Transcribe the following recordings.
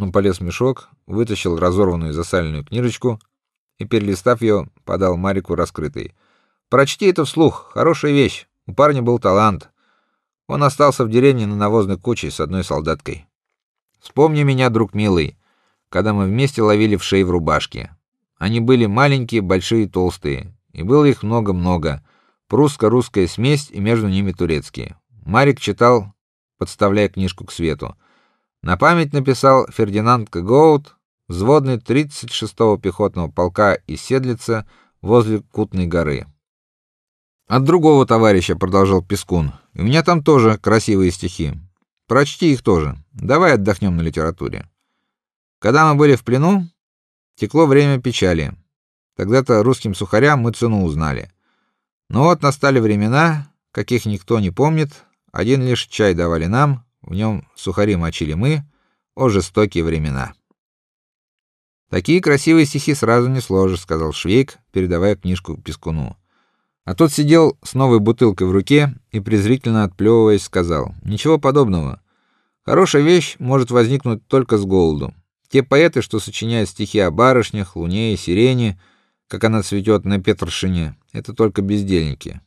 Он полез в мешок, вытащил разорванную засаленную книжечку и перелистав ее, подал Марику раскрытой. Прочти это вслух, хорошая вещь. У парня был талант. Он остался в деревне на навозной куче с одной солдаткой. Вспомни меня, друг милый, когда мы вместе ловили в шеи в рубашке. Они были маленькие, большие, толстые, и было их много-много. Прусско-русская смесь и между ними турецкие. Марик читал, подставляя книжку к свету. На память написал Фердинанд Гоут, взводный 36-го пехотного полка из Седлица возле Кутной горы. От другого товарища продолжал Пескун. У меня там тоже красивые стихи. Прочти их тоже. Давай отдохнем на литературе. Когда мы были в плену, текло время печали. Тогда-то русским сухарям мы цену узнали. Но вот настали времена, каких никто не помнит. Один лишь чай давали нам, в нем сухари мочили мы. О жестокие времена. Такие красивые стихи сразу не сложишь, сказал Швейк, передавая книжку Пескуну. А тот сидел с новой бутылкой в руке и презрительно отплевываясь сказал: "Ничего подобного. Хорошая вещь может возникнуть только с голоду. Те поэты, что сочиняют стихи о барышнях, луне и сирени, как она цветет на Петршине, это только бездельники.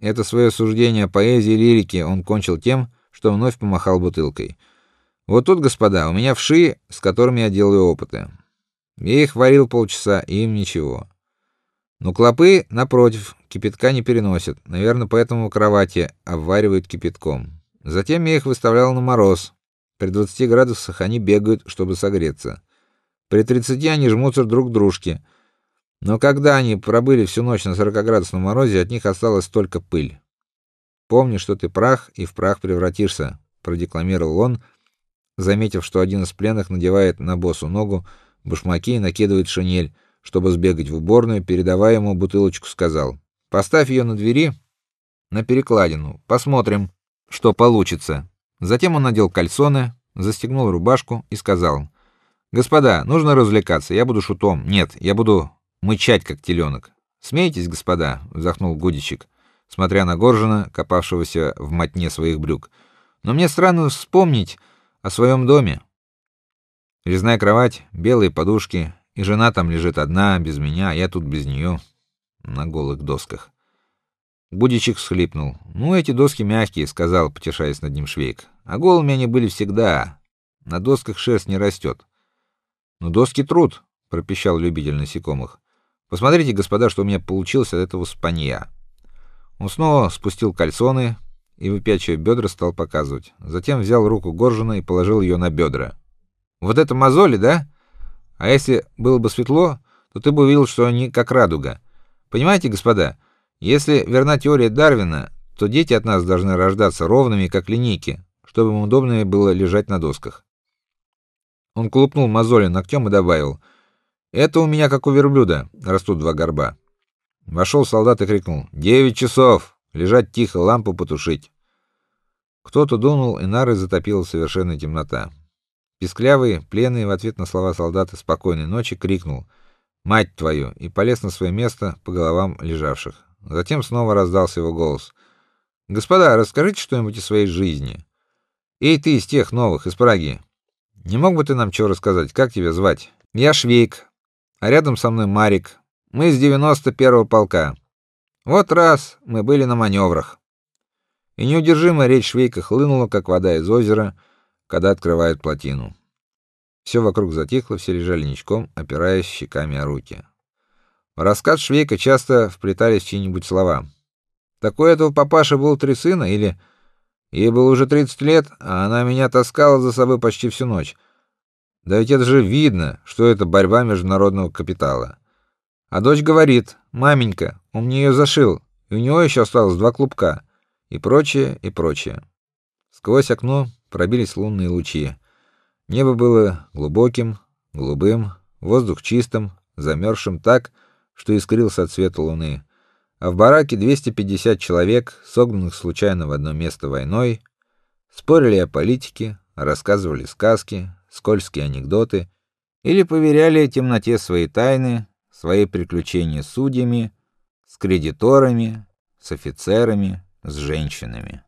Это свое суждение о поэзии и лирике он кончил тем, что вновь помахал бутылкой. Вот тут, господа, у меня вши, с которыми я делаю опыты. Я их варил полчаса, и им ничего. Но клопы, напротив, кипятка не переносят. Наверное, поэтому кровати обваривают кипятком. Затем я их выставлял на мороз. При 20 градусах они бегают, чтобы согреться. При 30 они жмутся друг к дружке. Но когда они пробыли всю ночь на 40 градусном морозе, от них осталась только пыль. Помни, что ты прах и в прах превратишься, продекламировал он, заметив, что один из пленных надевает на босу ногу башмаки и накидывает шинель чтобы сбегать в уборную, передавая ему бутылочку, сказал: "Поставь ее на двери на перекладину. Посмотрим, что получится". Затем он надел кальсоны, застегнул рубашку и сказал: "Господа, нужно развлекаться. Я буду шутом. Нет, я буду мычать как теленок. Смейтесь, господа", вздохнул Гудичек, смотря на Горжина, копавшегося в мотне своих брюк. "Но мне странно вспомнить о своем доме. Резная кровать, белые подушки, и жена там лежит одна, без меня, а я тут без нее на голых досках. Будичек всхлипнул. Ну эти доски мягкие, сказал, потешаясь над ним Швейк. А голыми они были всегда. На досках шерсть не растет. Но доски труд, пропищал любитель насекомых. Посмотрите, господа, что у меня получилось от этого спанья. Он снова спустил кальсоны и выпячивая бедра стал показывать. Затем взял руку Горжина и положил ее на бедра. Вот это мозоли, да? А если было бы светло, то ты бы увидел, что они как радуга. Понимаете, господа, если верна теория Дарвина, то дети от нас должны рождаться ровными, как линейки, чтобы им удобнее было лежать на досках. Он клупнул мозоли ногтем и добавил: "Это у меня как у верблюда, растут два горба". Вошел солдат и крикнул: "Девять часов! Лежать тихо, лампу потушить". Кто-то дунул, и нары затопила совершенная темнота. Писклявый, пленный в ответ на слова солдата спокойной ночи крикнул: "Мать твою!" и полез на свое место по головам лежавших. Затем снова раздался его голос: "Господа, расскажите что-нибудь из своей жизни. Эй, ты из тех новых из Праги. Не мог бы ты нам что рассказать? Как тебя звать?" "Я Швейк, а рядом со мной Марик. Мы из 91-го полка. Вот раз мы были на маневрах». И неудержимая речь Швейка хлынула, как вода из озера когда открывают плотину. Все вокруг затихло, все лежали ничком, опираясь щеками о руки. В рассказ Швейка часто вплетались чьи-нибудь слова. Такой этого папаша был три сына или ей было уже 30 лет, а она меня таскала за собой почти всю ночь. Да ведь это же видно, что это борьба международного капитала. А дочь говорит: "Маменька, он мне ее зашил, и у него еще осталось два клубка" и прочее, и прочее. Сквозь окно пробились лунные лучи. Небо было глубоким, голубым, воздух чистым, замерзшим так, что искрился от света луны. А в бараке 250 человек, согнанных случайно в одно место войной, спорили о политике, рассказывали сказки, скользкие анекдоты или поверяли темноте свои тайны, свои приключения с судьями, с кредиторами, с офицерами, с женщинами.